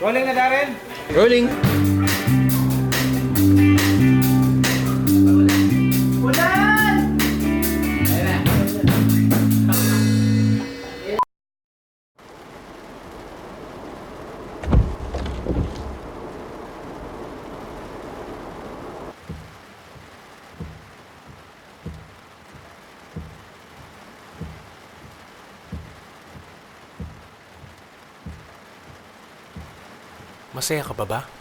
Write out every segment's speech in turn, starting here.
Rolling na Darren. Rolling. Masaya ka ba? ba?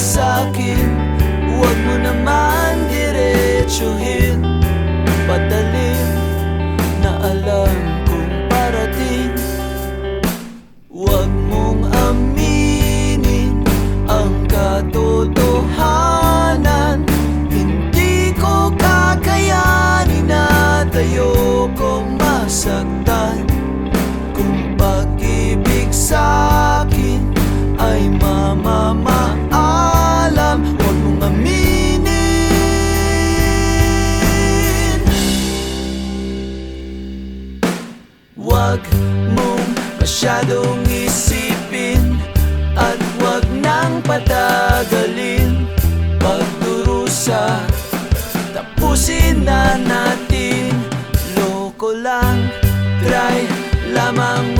myself. La lamang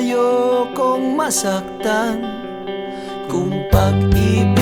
Ayokong masaktan Kung pag-ibig